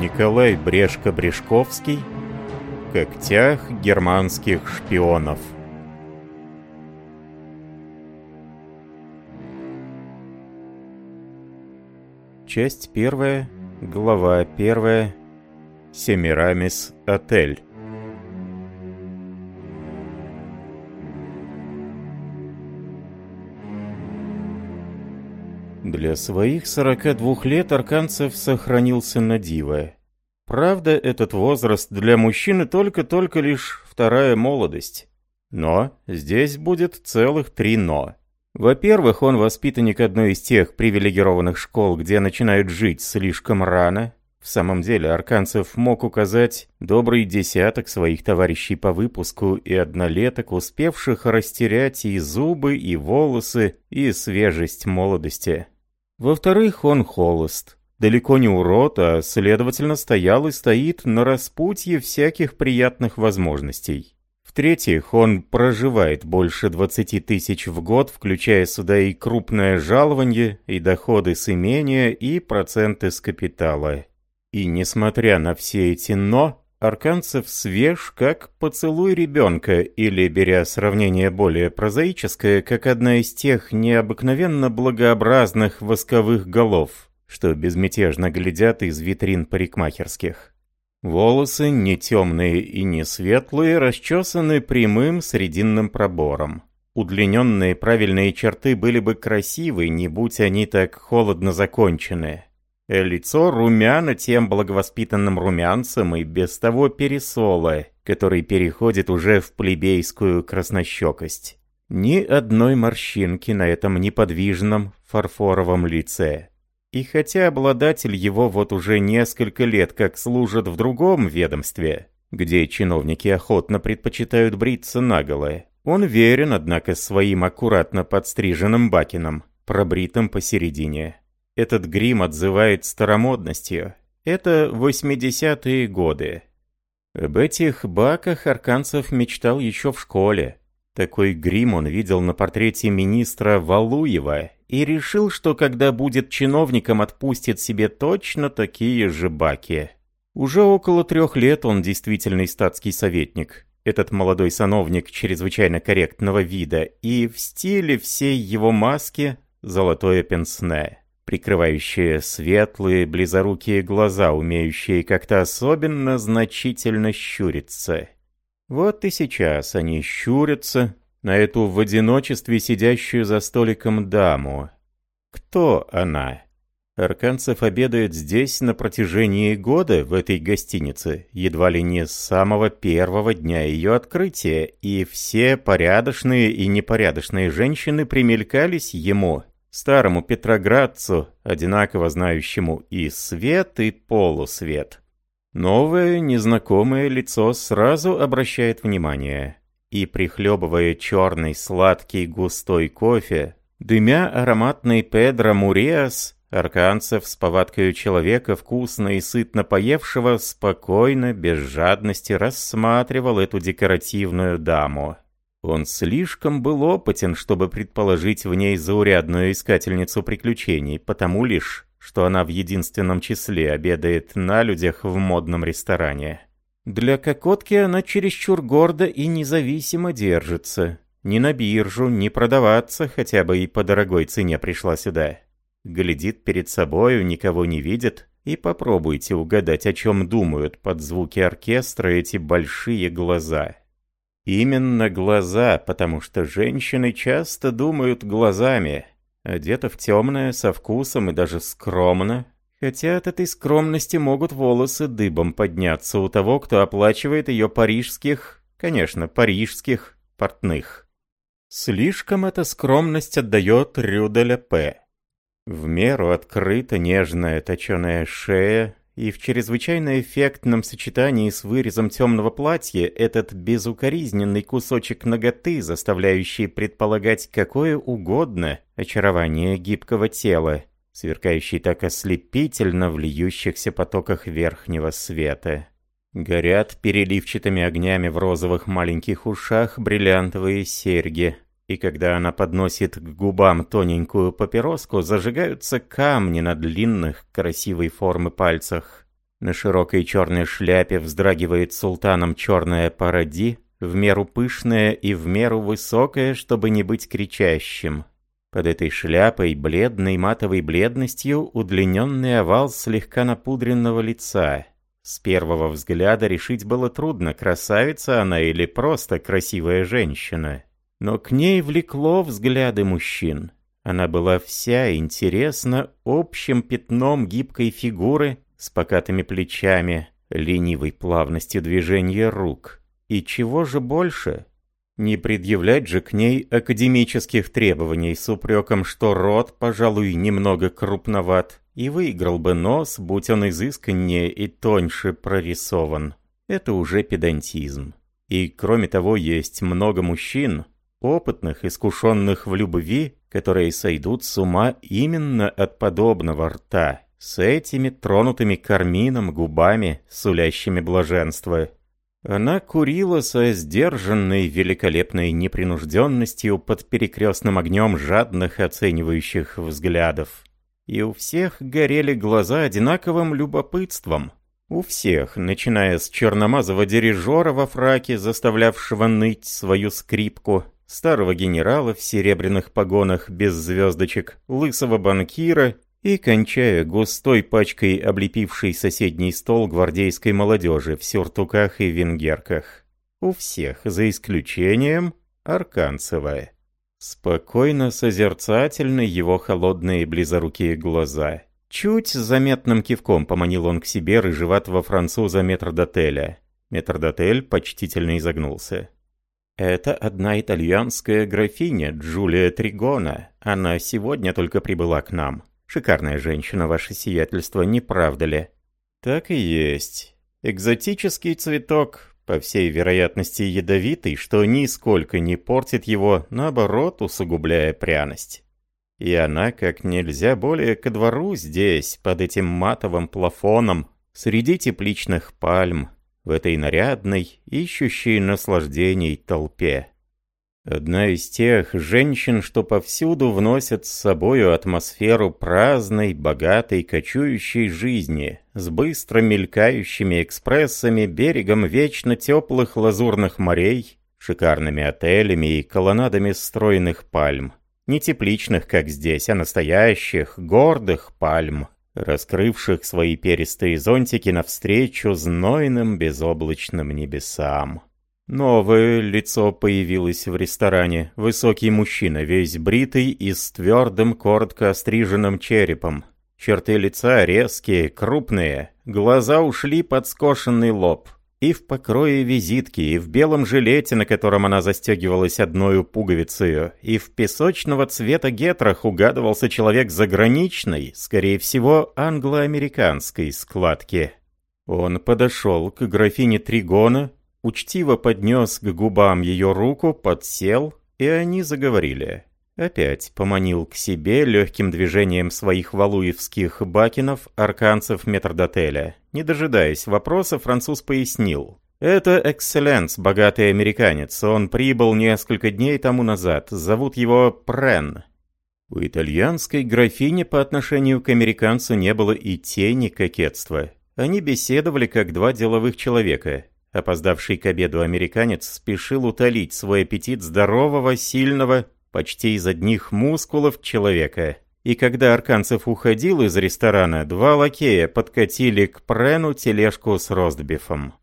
Николай Брешко-Брешковский когтях германских шпионов. Часть первая, глава первая. Семирамис Для своих 42 лет Арканцев сохранился на диво. Правда, этот возраст для мужчины только-только лишь вторая молодость. Но здесь будет целых три «но». Во-первых, он воспитанник одной из тех привилегированных школ, где начинают жить слишком рано. В самом деле, Арканцев мог указать добрый десяток своих товарищей по выпуску и однолеток, успевших растерять и зубы, и волосы, и свежесть молодости. Во-вторых, он холост. Далеко не урод, а, следовательно, стоял и стоит на распутье всяких приятных возможностей. В-третьих, он проживает больше 20 тысяч в год, включая сюда и крупное жалование, и доходы с имения, и проценты с капитала. И несмотря на все эти «но», Арканцев свеж, как поцелуй ребенка, или, беря сравнение более прозаическое, как одна из тех необыкновенно благообразных восковых голов, что безмятежно глядят из витрин парикмахерских. Волосы, не темные и не светлые, расчесаны прямым срединным пробором. Удлиненные правильные черты были бы красивы, не будь они так холодно закончены. Э, лицо румяно тем благовоспитанным румянцем и без того пересола, который переходит уже в плебейскую краснощекость. Ни одной морщинки на этом неподвижном фарфоровом лице. И хотя обладатель его вот уже несколько лет как служит в другом ведомстве, где чиновники охотно предпочитают бриться наголо, он верен, однако, своим аккуратно подстриженным бакином, пробритым посередине. Этот грим отзывает старомодностью. Это 80-е годы. Об этих баках Арканцев мечтал еще в школе. Такой грим он видел на портрете министра Валуева и решил, что когда будет чиновником, отпустит себе точно такие же баки. Уже около трех лет он действительный статский советник. Этот молодой сановник чрезвычайно корректного вида и в стиле всей его маски золотое пенсне прикрывающие светлые, близорукие глаза, умеющие как-то особенно значительно щуриться. Вот и сейчас они щурятся на эту в одиночестве сидящую за столиком даму. Кто она? Арканцев обедает здесь на протяжении года в этой гостинице, едва ли не с самого первого дня ее открытия, и все порядочные и непорядочные женщины примелькались ему, старому петроградцу, одинаково знающему и свет, и полусвет. Новое, незнакомое лицо сразу обращает внимание. И, прихлебывая черный, сладкий, густой кофе, дымя ароматный Педро Муриас, Арканцев с повадкой человека, вкусно и сытно поевшего, спокойно, без жадности рассматривал эту декоративную даму. Он слишком был опытен, чтобы предположить в ней заурядную искательницу приключений, потому лишь, что она в единственном числе обедает на людях в модном ресторане. Для кокотки она чересчур гордо и независимо держится. Ни на биржу, ни продаваться хотя бы и по дорогой цене пришла сюда. Глядит перед собою, никого не видит, и попробуйте угадать, о чем думают под звуки оркестра эти большие глаза. Именно глаза, потому что женщины часто думают глазами. Одета в темное, со вкусом и даже скромно. Хотя от этой скромности могут волосы дыбом подняться у того, кто оплачивает ее парижских, конечно, парижских портных. Слишком эта скромность отдает Рюделя П. В меру открыта нежная точеная шея, и в чрезвычайно эффектном сочетании с вырезом темного платья этот безукоризненный кусочек ноготы, заставляющий предполагать какое угодно очарование гибкого тела, сверкающий так ослепительно в льющихся потоках верхнего света. Горят переливчатыми огнями в розовых маленьких ушах бриллиантовые серьги, и когда она подносит к губам тоненькую папироску, зажигаются камни на длинных, красивой формы пальцах. На широкой черной шляпе вздрагивает султаном черная паради, в меру пышная и в меру высокая, чтобы не быть кричащим. Под этой шляпой, бледной матовой бледностью, удлиненный овал слегка напудренного лица. С первого взгляда решить было трудно, красавица она или просто красивая женщина. Но к ней влекло взгляды мужчин. Она была вся интересна общим пятном гибкой фигуры с покатыми плечами, ленивой плавностью движения рук. И чего же больше? Не предъявлять же к ней академических требований с упреком, что рот, пожалуй, немного крупноват, и выиграл бы нос, будь он изысканнее и тоньше прорисован. Это уже педантизм. И кроме того, есть много мужчин, опытных, искушенных в любви, которые сойдут с ума именно от подобного рта, с этими тронутыми кармином губами, сулящими блаженство. Она курила со сдержанной великолепной непринужденностью под перекрестным огнем жадных оценивающих взглядов. И у всех горели глаза одинаковым любопытством. У всех, начиная с черномазого дирижера во фраке, заставлявшего ныть свою скрипку, старого генерала в серебряных погонах без звездочек, лысого банкира и кончая густой пачкой облепившей соседний стол гвардейской молодежи в сюртуках и венгерках. У всех, за исключением Арканцева. Спокойно созерцательны его холодные близорукие глаза. Чуть заметным кивком поманил он к себе рыжеватого француза метрдотеля. Метрдотель почтительно изогнулся. «Это одна итальянская графиня, Джулия Тригона. Она сегодня только прибыла к нам. Шикарная женщина, ваше сиятельство, не правда ли?» «Так и есть. Экзотический цветок, по всей вероятности ядовитый, что нисколько не портит его, наоборот, усугубляя пряность. И она как нельзя более ко двору здесь, под этим матовым плафоном, среди тепличных пальм, в этой нарядной, ищущей наслаждений толпе. Одна из тех женщин, что повсюду вносят с собою атмосферу праздной, богатой, кочующей жизни, с быстро мелькающими экспрессами, берегом вечно теплых лазурных морей, шикарными отелями и колоннадами стройных пальм. Не тепличных, как здесь, а настоящих, гордых пальм, раскрывших свои перистые зонтики навстречу знойным безоблачным небесам. Новое лицо появилось в ресторане. Высокий мужчина, весь бритый и с твердым, коротко остриженным черепом. Черты лица резкие, крупные, глаза ушли под скошенный лоб. И в покрое визитки, и в белом жилете, на котором она застегивалась одной пуговицей, и в песочного цвета гетрах угадывался человек заграничной, скорее всего, англо-американской складки. Он подошел к графине Тригона, учтиво поднес к губам ее руку, подсел, и они заговорили. Опять поманил к себе легким движением своих валуевских бакенов арканцев метрдотеля. Не дожидаясь вопроса, француз пояснил. «Это экселленс, богатый американец. Он прибыл несколько дней тому назад. Зовут его Прен». У итальянской графини по отношению к американцу не было и тени кокетства. Они беседовали как два деловых человека. Опоздавший к обеду американец спешил утолить свой аппетит здорового, сильного, почти из одних мускулов человека. И когда Арканцев уходил из ресторана, два лакея подкатили к Прену тележку с ростбифом.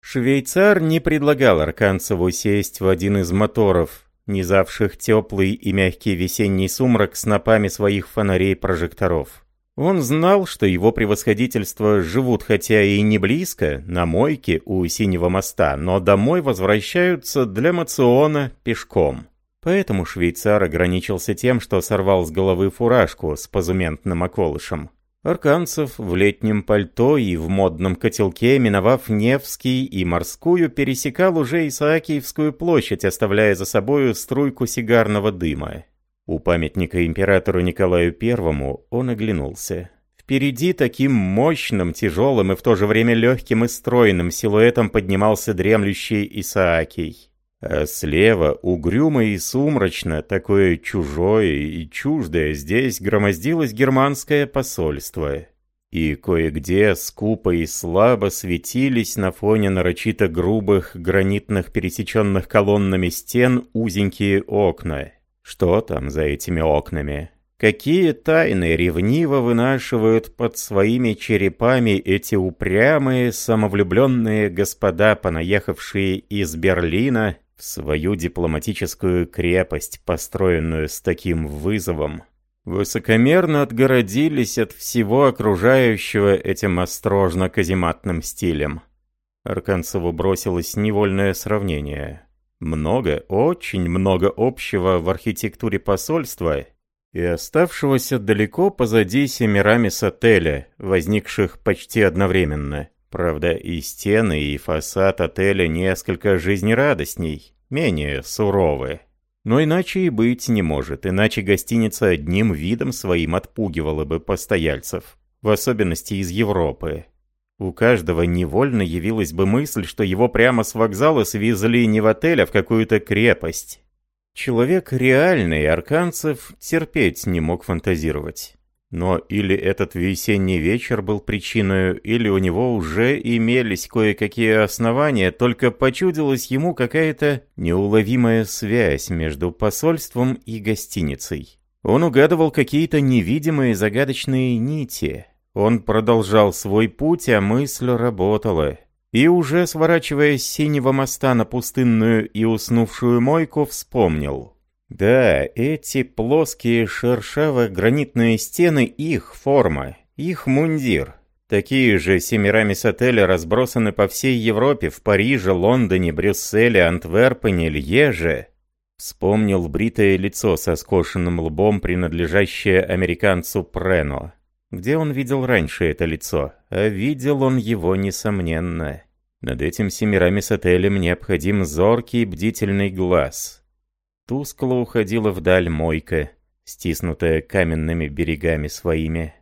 Швейцар не предлагал Арканцеву сесть в один из моторов, низавших теплый и мягкий весенний сумрак снопами своих фонарей-прожекторов. Он знал, что его превосходительство живут хотя и не близко, на мойке у Синего моста, но домой возвращаются для мациона пешком. Поэтому швейцар ограничился тем, что сорвал с головы фуражку с позументным околышем. Арканцев в летнем пальто и в модном котелке, миновав Невский и Морскую, пересекал уже Исаакиевскую площадь, оставляя за собою струйку сигарного дыма. У памятника императору Николаю Первому он оглянулся. Впереди таким мощным, тяжелым и в то же время легким и стройным силуэтом поднимался дремлющий Исаакий. А слева, угрюмо и сумрачно, такое чужое и чуждое, здесь громоздилось германское посольство. и кое-где скупо и слабо светились на фоне нарочито грубых гранитных пересеченных колоннами стен узенькие окна. Что там за этими окнами? Какие тайны ревниво вынашивают под своими черепами эти упрямые, самовлюбленные господа, понаехавшие из Берлина в свою дипломатическую крепость, построенную с таким вызовом? Высокомерно отгородились от всего окружающего этим острожно-казематным стилем. Арканцеву бросилось невольное сравнение. Много, очень много общего в архитектуре посольства и оставшегося далеко позади Семирамис отеля, возникших почти одновременно. Правда, и стены, и фасад отеля несколько жизнерадостней, менее суровы. Но иначе и быть не может, иначе гостиница одним видом своим отпугивала бы постояльцев, в особенности из Европы. У каждого невольно явилась бы мысль, что его прямо с вокзала свезли не в отель, а в какую-то крепость. Человек реальный, Арканцев терпеть не мог фантазировать. Но или этот весенний вечер был причиной, или у него уже имелись кое-какие основания, только почудилась ему какая-то неуловимая связь между посольством и гостиницей. Он угадывал какие-то невидимые загадочные нити. Он продолжал свой путь, а мысль работала. И уже сворачивая с синего моста на пустынную и уснувшую мойку, вспомнил. Да, эти плоские шершаво-гранитные стены — их форма, их мундир. Такие же Семирамис отели разбросаны по всей Европе, в Париже, Лондоне, Брюсселе, Антверпене, Льеже. Вспомнил бритое лицо со скошенным лбом, принадлежащее американцу Прено. Где он видел раньше это лицо? А видел он его, несомненно. Над этим Семирамис отелем необходим зоркий бдительный глаз. Тускло уходила вдаль мойка, стиснутая каменными берегами своими.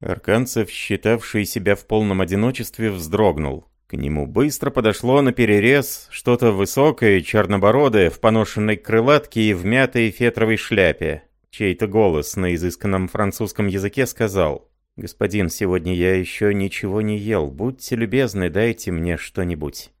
Арканцев, считавший себя в полном одиночестве, вздрогнул. К нему быстро подошло на перерез что-то высокое, чернобородое, в поношенной крылатке и в мятой фетровой шляпе. Чей-то голос на изысканном французском языке сказал «Господин, сегодня я еще ничего не ел. Будьте любезны, дайте мне что-нибудь».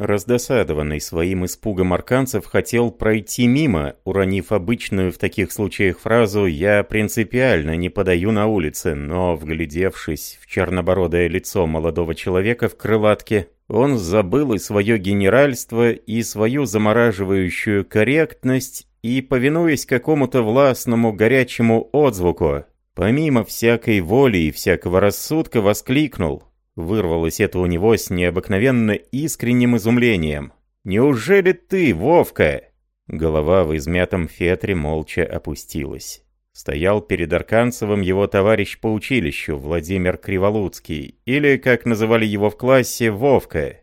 Раздосадованный своим испугом арканцев хотел пройти мимо, уронив обычную в таких случаях фразу «я принципиально не подаю на улице», но, вглядевшись в чернобородое лицо молодого человека в крылатке, он забыл и свое генеральство, и свою замораживающую корректность, и, повинуясь какому-то властному горячему отзвуку, Помимо всякой воли и всякого рассудка воскликнул. Вырвалось это у него с необыкновенно искренним изумлением. «Неужели ты, Вовка?» Голова в измятом фетре молча опустилась. Стоял перед Арканцевым его товарищ по училищу, Владимир Криволуцкий, или, как называли его в классе, Вовка.